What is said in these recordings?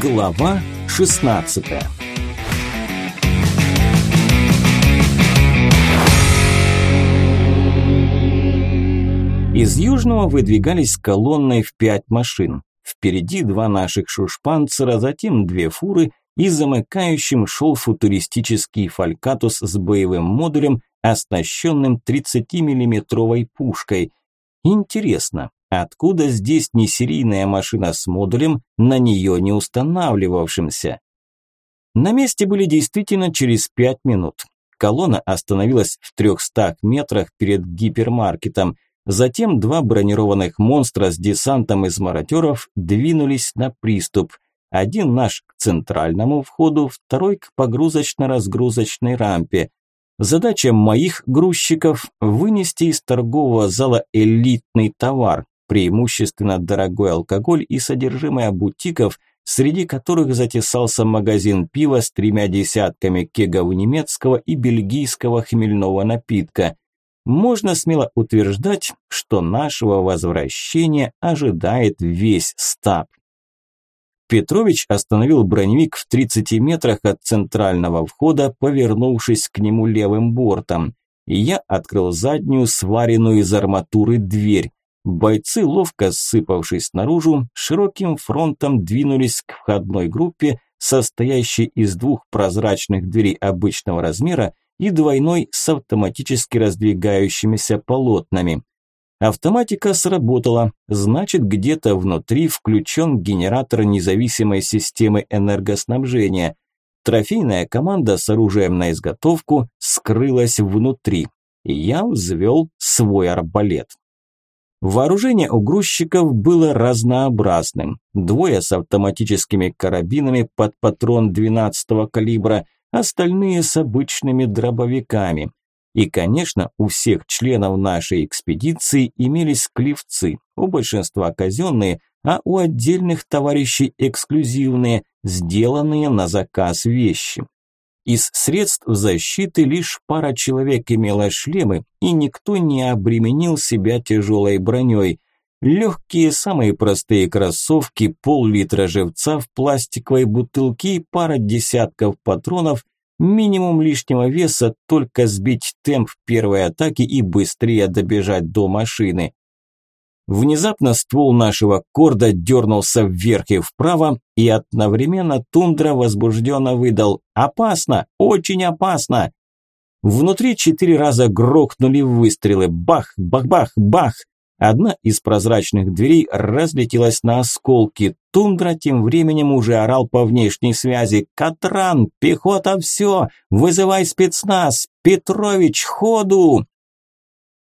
Глава 16 Из Южного выдвигались колонной в пять машин. Впереди два наших шушпанцера, затем две фуры и замыкающим шел футуристический фалькатус с боевым модулем, оснащенным 30-миллиметровой пушкой. Интересно, откуда здесь не серийная машина с модулем, на нее не устанавливавшимся? На месте были действительно через пять минут. Колонна остановилась в 300 метрах перед гипермаркетом. Затем два бронированных монстра с десантом из мародеров двинулись на приступ. Один наш к центральному входу, второй к погрузочно-разгрузочной рампе. Задача моих грузчиков – вынести из торгового зала элитный товар, преимущественно дорогой алкоголь и содержимое бутиков, среди которых затесался магазин пива с тремя десятками кегов немецкого и бельгийского хмельного напитка. Можно смело утверждать, что нашего возвращения ожидает весь стаб. Петрович остановил броневик в 30 метрах от центрального входа, повернувшись к нему левым бортом. Я открыл заднюю, сваренную из арматуры дверь. Бойцы, ловко сыпавшись наружу, широким фронтом двинулись к входной группе, состоящей из двух прозрачных дверей обычного размера и двойной с автоматически раздвигающимися полотнами. Автоматика сработала, значит где-то внутри включен генератор независимой системы энергоснабжения. Трофейная команда с оружием на изготовку скрылась внутри. Я взвел свой арбалет. Вооружение у грузчиков было разнообразным. Двое с автоматическими карабинами под патрон 12-го калибра, остальные с обычными дробовиками. И, конечно, у всех членов нашей экспедиции имелись клевцы, у большинства казенные, а у отдельных товарищей эксклюзивные, сделанные на заказ вещи. Из средств защиты лишь пара человек имела шлемы, и никто не обременил себя тяжелой броней. Легкие, самые простые кроссовки, пол-литра живца в пластиковой бутылке и пара десятков патронов – Минимум лишнего веса, только сбить темп первой атаки и быстрее добежать до машины. Внезапно ствол нашего корда дернулся вверх и вправо, и одновременно тундра возбужденно выдал «Опасно! Очень опасно!». Внутри четыре раза грохнули выстрелы. Бах, бах, бах, бах. Одна из прозрачных дверей разлетелась на осколки. Тундра тем временем уже орал по внешней связи. «Катран! Пехота все! Вызывай спецназ! Петрович, ходу!»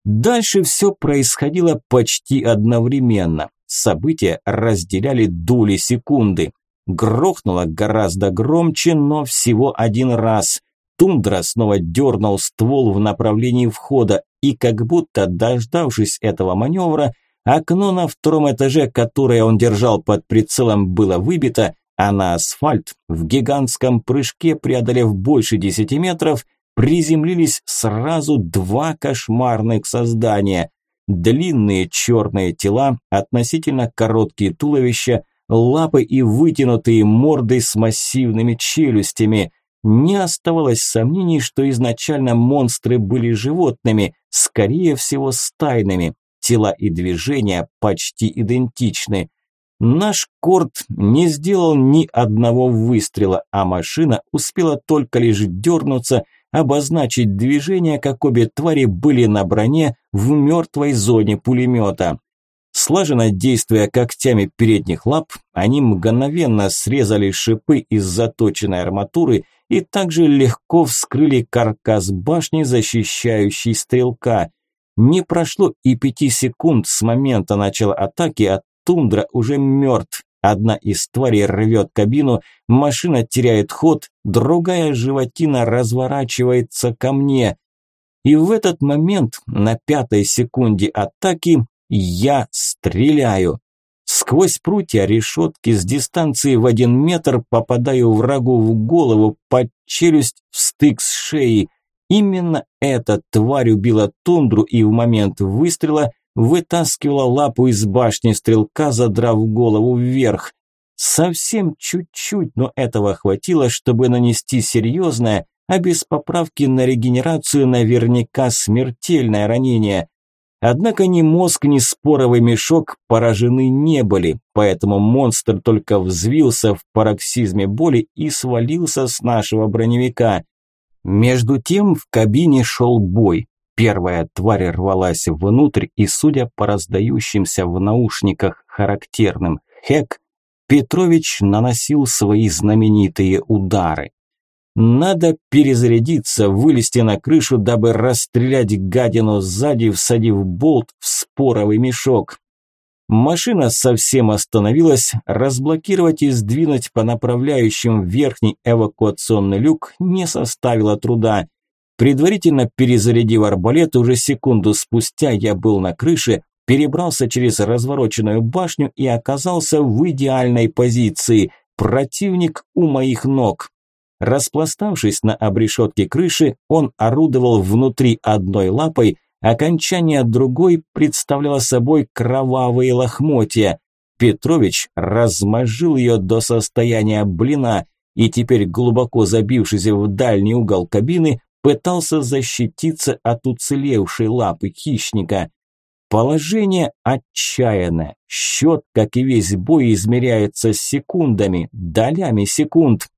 Дальше все происходило почти одновременно. События разделяли доли секунды. Грохнуло гораздо громче, но всего один раз. Тундра снова дернул ствол в направлении входа, и как будто дождавшись этого маневра, окно на втором этаже, которое он держал под прицелом, было выбито, а на асфальт в гигантском прыжке, преодолев больше десяти метров, приземлились сразу два кошмарных создания. Длинные черные тела, относительно короткие туловища, лапы и вытянутые морды с массивными челюстями. Не оставалось сомнений, что изначально монстры были животными, скорее всего стайными. Тела и движения почти идентичны. Наш Корт не сделал ни одного выстрела, а машина успела только лишь дернуться, обозначить движение, как обе твари были на броне в мертвой зоне пулемета. Слаженно действуя когтями передних лап, они мгновенно срезали шипы из заточенной арматуры и также легко вскрыли каркас башни, защищающей стрелка. Не прошло и пяти секунд с момента начала атаки, а тундра уже мертв. Одна из тварей рвет кабину, машина теряет ход, другая животина разворачивается ко мне. И в этот момент, на пятой секунде атаки, я стреляю. Сквозь прутья решетки с дистанции в один метр попадаю врагу в голову, под челюсть, в стык с шеей. Именно эта тварь убила тундру и в момент выстрела вытаскивала лапу из башни стрелка, задрав голову вверх. Совсем чуть-чуть, но этого хватило, чтобы нанести серьезное, а без поправки на регенерацию наверняка смертельное ранение. Однако ни мозг, ни споровый мешок поражены не были, поэтому монстр только взвился в пароксизме боли и свалился с нашего броневика. Между тем в кабине шел бой. Первая тварь рвалась внутрь и, судя по раздающимся в наушниках характерным «хэк», Петрович наносил свои знаменитые удары. Надо перезарядиться, вылезти на крышу, дабы расстрелять гадину сзади, всадив болт в споровый мешок. Машина совсем остановилась, разблокировать и сдвинуть по направляющим верхний эвакуационный люк не составило труда. Предварительно перезарядив арбалет, уже секунду спустя я был на крыше, перебрался через развороченную башню и оказался в идеальной позиции. Противник у моих ног. Распластавшись на обрешетке крыши, он орудовал внутри одной лапой, окончание другой представляло собой кровавые лохмотья. Петрович размозжил ее до состояния блина и теперь, глубоко забившись в дальний угол кабины, пытался защититься от уцелевшей лапы хищника. Положение отчаянное. Счет, как и весь бой, измеряется секундами, долями секунд.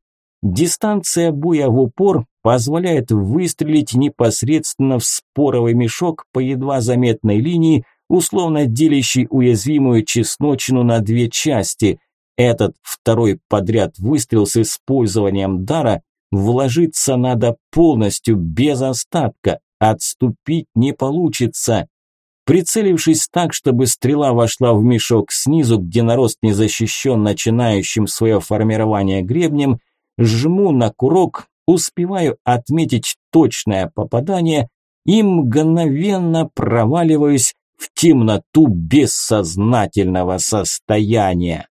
Дистанция боя в упор позволяет выстрелить непосредственно в споровый мешок по едва заметной линии, условно делящей уязвимую чесночину на две части. Этот второй подряд выстрел с использованием дара вложиться надо полностью, без остатка, отступить не получится. Прицелившись так, чтобы стрела вошла в мешок снизу, где нарост не защищен начинающим свое формирование гребнем, жму на курок, успеваю отметить точное попадание и мгновенно проваливаюсь в темноту бессознательного состояния.